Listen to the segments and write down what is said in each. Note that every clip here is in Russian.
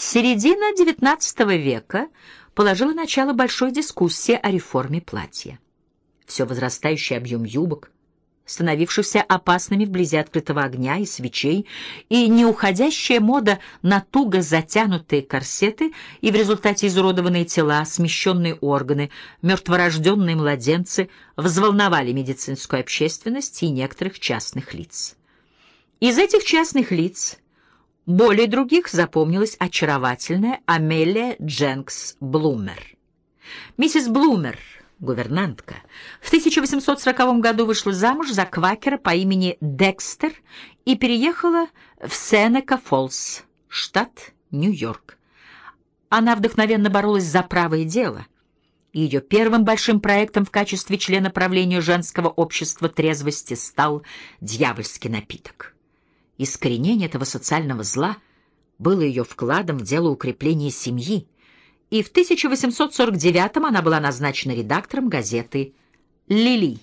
Середина XIX века положила начало большой дискуссии о реформе платья. Все возрастающий объем юбок, становившихся опасными вблизи открытого огня и свечей, и неуходящая мода на туго затянутые корсеты и в результате изуродованные тела, смещенные органы, мертворожденные младенцы взволновали медицинскую общественность и некоторых частных лиц. Из этих частных лиц более других запомнилась очаровательная Амелия Дженкс Блумер. Миссис Блумер — гувернантка, в 1840 году вышла замуж за квакера по имени Декстер и переехала в Сенека-Фоллс, штат Нью-Йорк. Она вдохновенно боролась за правое дело. Ее первым большим проектом в качестве члена правления женского общества трезвости стал дьявольский напиток. Искоренение этого социального зла было ее вкладом в дело укрепления семьи, и в 1849 она была назначена редактором газеты «Лили».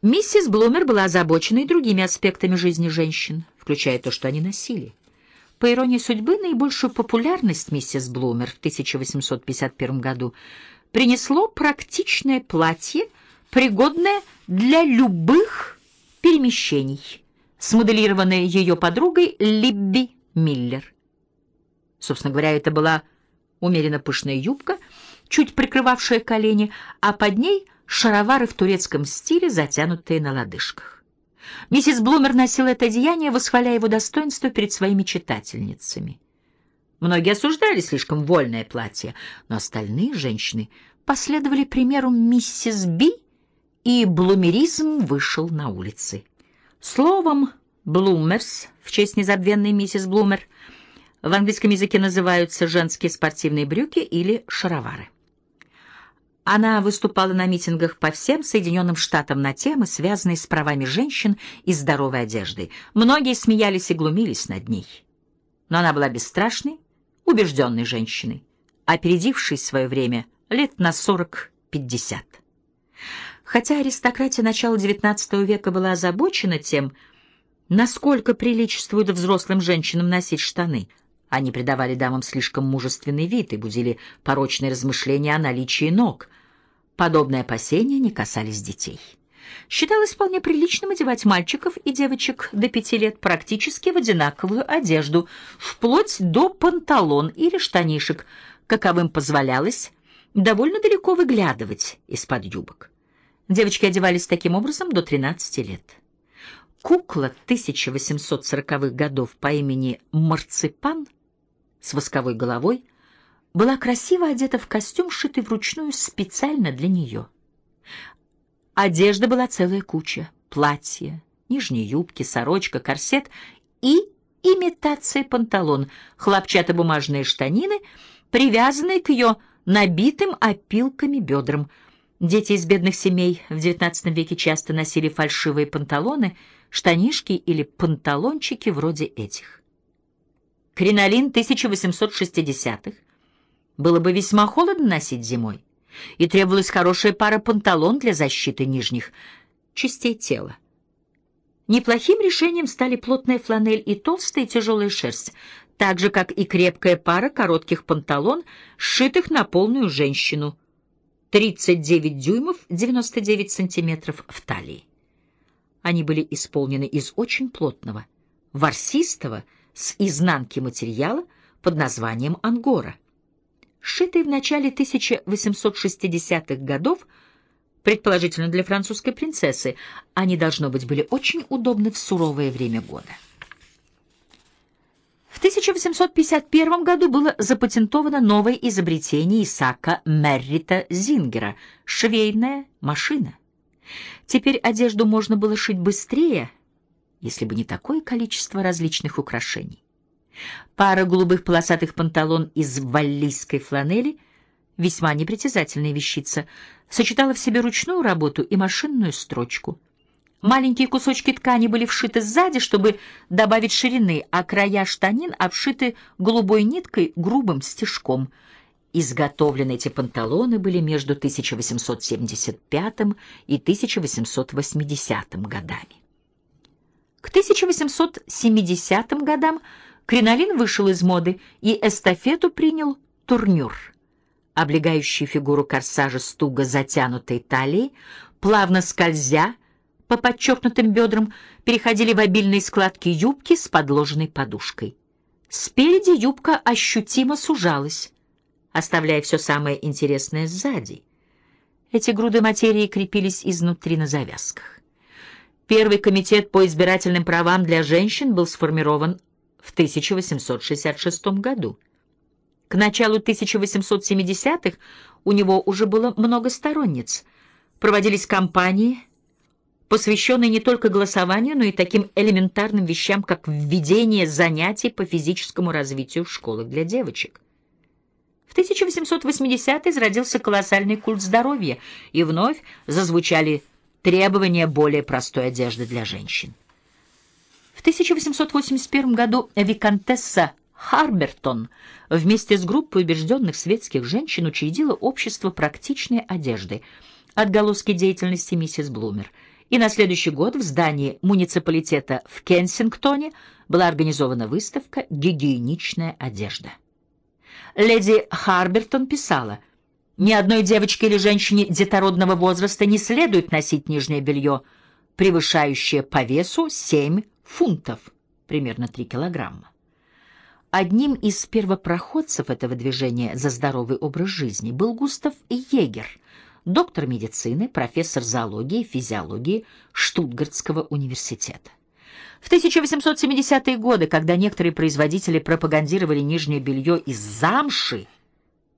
Миссис Блумер была озабочена и другими аспектами жизни женщин, включая то, что они носили. По иронии судьбы, наибольшую популярность миссис Блумер в 1851 году принесло практичное платье, пригодное для любых перемещений, смоделированное ее подругой Либби Миллер. Собственно говоря, это была умеренно пышная юбка, чуть прикрывавшая колени, а под ней шаровары в турецком стиле, затянутые на лодыжках. Миссис Блумер носила это одеяние, восхваляя его достоинство перед своими читательницами. Многие осуждали слишком вольное платье, но остальные женщины последовали примеру миссис Би, и блумеризм вышел на улицы. Словом, «блумерс» в честь незабвенной миссис Блумер — в английском языке называются женские спортивные брюки или шаровары. Она выступала на митингах по всем Соединенным Штатам на темы, связанные с правами женщин и здоровой одеждой. Многие смеялись и глумились над ней. Но она была бесстрашной, убежденной женщиной, опередившей свое время лет на 40-50. Хотя аристократия начала XIX века была озабочена тем, насколько приличествует взрослым женщинам носить штаны – они придавали дамам слишком мужественный вид и будили порочные размышления о наличии ног. Подобные опасения не касались детей. Считалось вполне приличным одевать мальчиков и девочек до пяти лет практически в одинаковую одежду, вплоть до панталон или штанишек, каковым позволялось довольно далеко выглядывать из-под юбок. Девочки одевались таким образом до 13 лет. Кукла 1840-х годов по имени Марципан — с восковой головой, была красиво одета в костюм, сшитый вручную специально для нее. Одежда была целая куча: платье, нижние юбки, сорочка, корсет и имитация панталон, хлопчатобумажные штанины, привязанные к ее набитым опилками бедрам. Дети из бедных семей в XIX веке часто носили фальшивые панталоны, штанишки или панталончики вроде этих. Кринолин 1860-х было бы весьма холодно носить зимой, и требовалась хорошая пара панталон для защиты нижних частей тела. Неплохим решением стали плотная фланель и толстая тяжелая шерсть, так же, как и крепкая пара коротких панталон, сшитых на полную женщину, 39 дюймов 99 сантиметров в талии. Они были исполнены из очень плотного, ворсистого, с изнанки материала под названием ангора. Сшитые в начале 1860-х годов, предположительно для французской принцессы, они, должно быть, были очень удобны в суровое время года. В 1851 году было запатентовано новое изобретение Исаака Меррита Зингера — швейная машина. Теперь одежду можно было шить быстрее, если бы не такое количество различных украшений. Пара голубых полосатых панталон из валлийской фланели, весьма непритязательная вещица, сочетала в себе ручную работу и машинную строчку. Маленькие кусочки ткани были вшиты сзади, чтобы добавить ширины, а края штанин обшиты голубой ниткой грубым стежком. Изготовлены эти панталоны были между 1875 и 1880 годами. К 1870 годам Кринолин вышел из моды, и эстафету принял турнюр. Облегающий фигуру корсажа с туго затянутой талией, плавно скользя по подчеркнутым бедрам, переходили в обильные складки юбки с подложенной подушкой. Спереди юбка ощутимо сужалась, оставляя все самое интересное сзади. Эти груды материи крепились изнутри на завязках. Первый комитет по избирательным правам для женщин был сформирован в 1866 году. К началу 1870-х у него уже было много сторонниц. Проводились кампании, посвященные не только голосованию, но и таким элементарным вещам, как введение занятий по физическому развитию в школах для девочек. В 1880-е зародился колоссальный культ здоровья, и вновь зазвучали требования более простой одежды для женщин. В 1881 году виконтесса Харбертон вместе с группой убежденных светских женщин учредила общество практичной одежды, отголоски деятельности миссис Блумер. И на следующий год в здании муниципалитета в Кенсингтоне была организована выставка «Гигиеничная одежда». Леди Харбертон писала, «Ни одной девочке или женщине детородного возраста не следует носить нижнее белье, превышающее по весу 7 фунтов, примерно 3 килограмма. Одним из первопроходцев этого движения за здоровый образ жизни был Густав Егер, доктор медицины, профессор зоологии и физиологии Штутгартского университета. В 1870-е годы, когда некоторые производители пропагандировали нижнее белье из замши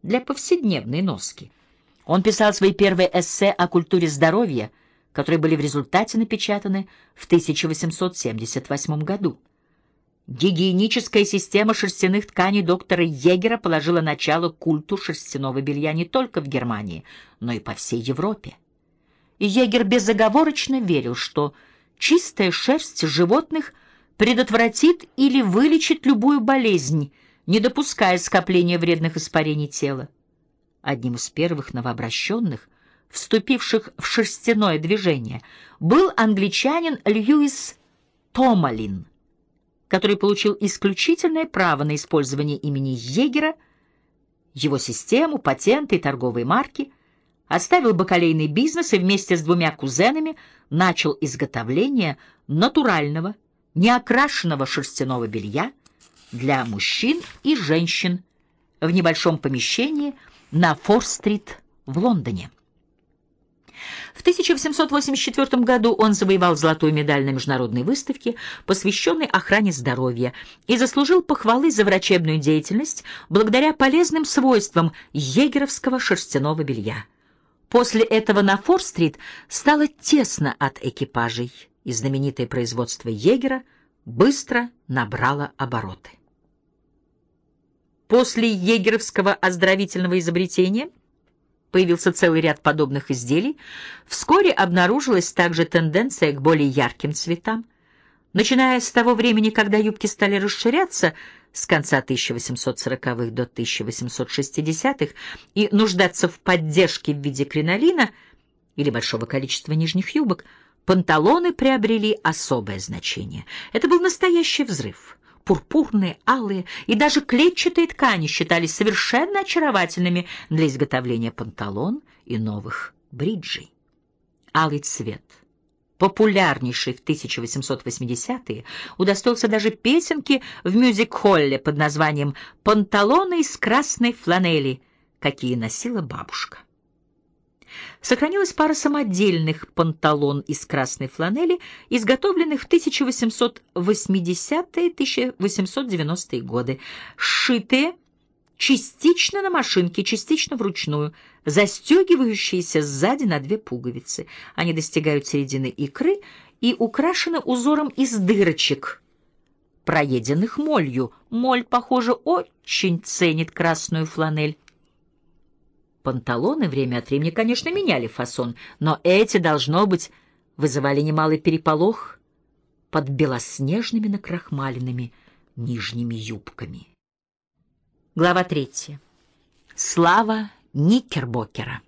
для повседневной носки, он писал свои первые эссе о культуре здоровья – которые были в результате напечатаны в 1878 году. Гигиеническая система шерстяных тканей доктора Егера положила начало культу шерстяного белья не только в Германии, но и по всей Европе. И Егер безоговорочно верил, что чистая шерсть животных предотвратит или вылечит любую болезнь, не допуская скопления вредных испарений тела. Одним из первых новообращенных вступивших в шерстяное движение, был англичанин Льюис Томалин, который получил исключительное право на использование имени Егера, его систему, патенты и торговые марки, оставил бакалейный бизнес и вместе с двумя кузенами начал изготовление натурального, неокрашенного шерстяного белья для мужчин и женщин в небольшом помещении на Фор-стрит в Лондоне. В 1884 году он завоевал золотую медаль на международной выставке, посвященной охране здоровья, и заслужил похвалы за врачебную деятельность благодаря полезным свойствам егеровского шерстяного белья. После этого на Фор-стрит стало тесно от экипажей, и знаменитое производство егера быстро набрало обороты. После егеровского оздоровительного изобретения – появился целый ряд подобных изделий, вскоре обнаружилась также тенденция к более ярким цветам. Начиная с того времени, когда юбки стали расширяться с конца 1840-х до 1860-х и нуждаться в поддержке в виде кринолина или большого количества нижних юбок, панталоны приобрели особое значение. Это был настоящий взрыв пурпурные, алые и даже клетчатые ткани считались совершенно очаровательными для изготовления панталон и новых бриджей. Алый цвет, популярнейший в 1880-е, удостоился даже песенки в мюзик-холле под названием «Панталоны из красной фланели», какие носила бабушка. Сохранилась пара самодельных панталон из красной фланели, изготовленных в 1880-1890-е годы, сшитые частично на машинке, частично вручную, застегивающиеся сзади на две пуговицы. Они достигают середины икры и украшены узором из дырочек, проеденных молью. Моль, похоже, очень ценит красную фланель. Панталоны время от времени, конечно, меняли фасон, но эти, должно быть, вызывали немалый переполох под белоснежными накрахмаленными нижними юбками. Глава третья. Слава Никербокера.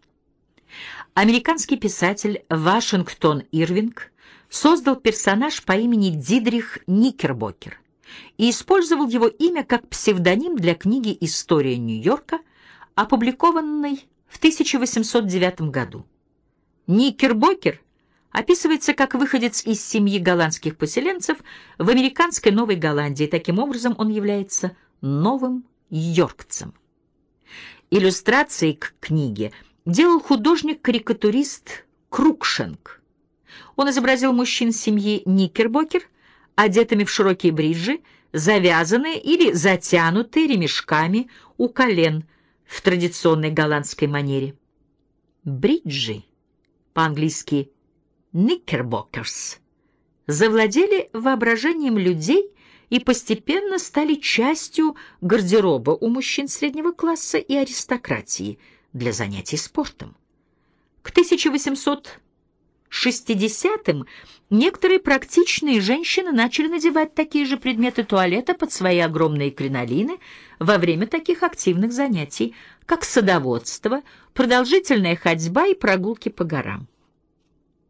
Американский писатель Вашингтон Ирвинг создал персонаж по имени Дидрих Никербокер. и использовал его имя как псевдоним для книги «История Нью-Йорка», опубликованной в 1809 году. Никербокер описывается как выходец из семьи голландских поселенцев в американской Новой Голландии. Таким образом, он является новым йоркцем. Иллюстрации к книге делал художник-карикатурист Крукшенк. Он изобразил мужчин семьи Никербокер, одетыми в широкие бриджи, завязанные или затянутые ремешками у колен в традиционной голландской манере. Бриджи, по-английски «knickerbockers», завладели воображением людей и постепенно стали частью гардероба у мужчин среднего класса и аристократии для занятий спортом. К 1860-м некоторые практичные женщины начали надевать такие же предметы туалета под свои огромные кринолины во время таких активных занятий, как садоводство, продолжительная ходьба и прогулки по горам.